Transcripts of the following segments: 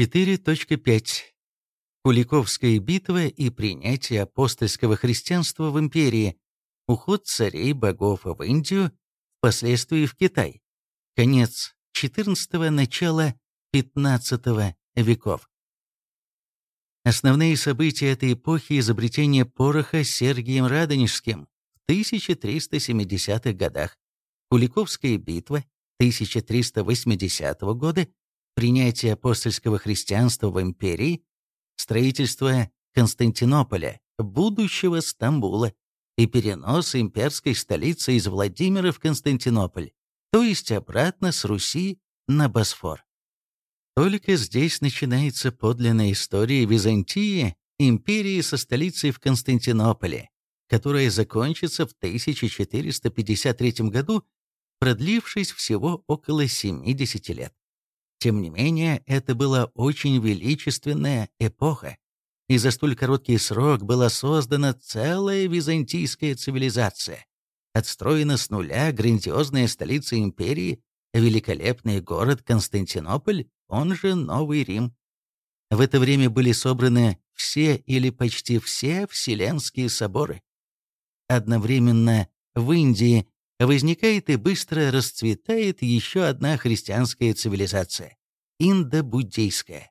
4.5. Куликовская битва и принятие апостольского христианства в империи, уход царей-богов в Индию, впоследствии в Китай, конец XIV – начало XV веков. Основные события этой эпохи – изобретение пороха Сергием Радонежским в 1370-х годах, Куликовская битва 1380 года, принятие апостольского христианства в империи, строительство Константинополя, будущего Стамбула и перенос имперской столицы из Владимира в Константинополь, то есть обратно с Руси на Босфор. Только здесь начинается подлинная история Византии, империи со столицей в Константинополе, которая закончится в 1453 году, продлившись всего около 70 лет. Тем не менее, это была очень величественная эпоха, и за столь короткий срок была создана целая византийская цивилизация. Отстроена с нуля грандиозная столица империи, великолепный город Константинополь, он же Новый Рим. В это время были собраны все или почти все вселенские соборы. Одновременно в Индии возникает и быстро расцветает еще одна христианская цивилизация – индо-буддийская.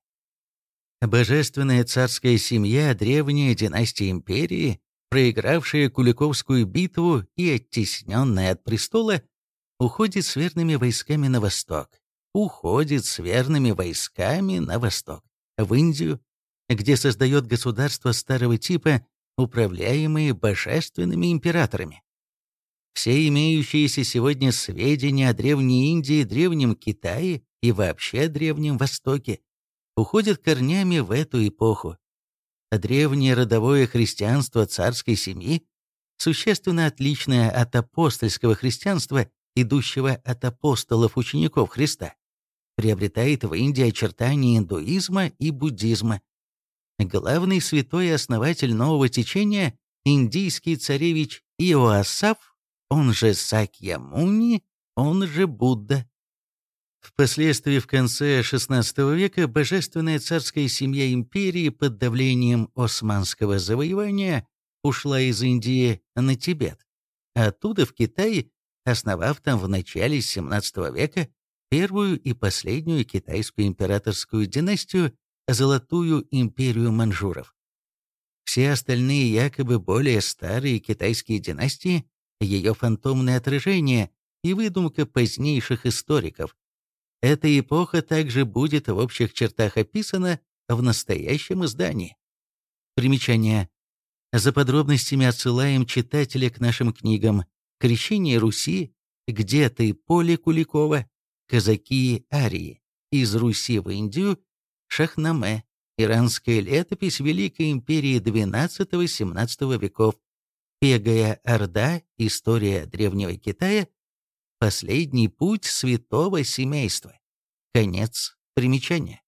Божественная царская семья, древняя династия империи, проигравшая Куликовскую битву и оттесненная от престола, уходит с верными войсками на восток, уходит с верными войсками на восток, в Индию, где создает государство старого типа, управляемые божественными императорами. Все имеющиеся сегодня сведения о Древней Индии, Древнем Китае и вообще Древнем Востоке уходят корнями в эту эпоху. Древнее родовое христианство царской семьи, существенно отличное от апостольского христианства, идущего от апостолов-учеников Христа, приобретает в Индии очертания индуизма и буддизма. Главный святой и основатель нового течения – индийский царевич Иоасаф он же Сакьямуни, он же Будда. Впоследствии в конце XVI века божественная царская семья империи под давлением османского завоевания ушла из Индии на Тибет, оттуда в Китай, основав там в начале XVII века первую и последнюю китайскую императорскую династию Золотую империю манжуров. Все остальные якобы более старые китайские династии ее фантомное отражение и выдумка позднейших историков. Эта эпоха также будет в общих чертах описана в настоящем издании. Примечание. За подробностями отсылаем читателя к нашим книгам «Крещение Руси», «Где ты, Поле Куликова», «Казаки Арии», «Из Руси в Индию», «Шахнаме», «Иранская летопись Великой империи XII-XVII веков», Пегая Орда, история Древнего Китая, последний путь святого семейства. Конец примечания.